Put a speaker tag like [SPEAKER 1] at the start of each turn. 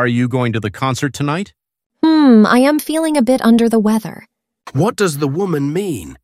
[SPEAKER 1] Are you going to the concert tonight?
[SPEAKER 2] Hmm, I am feeling a bit under the weather.
[SPEAKER 3] What does the woman mean?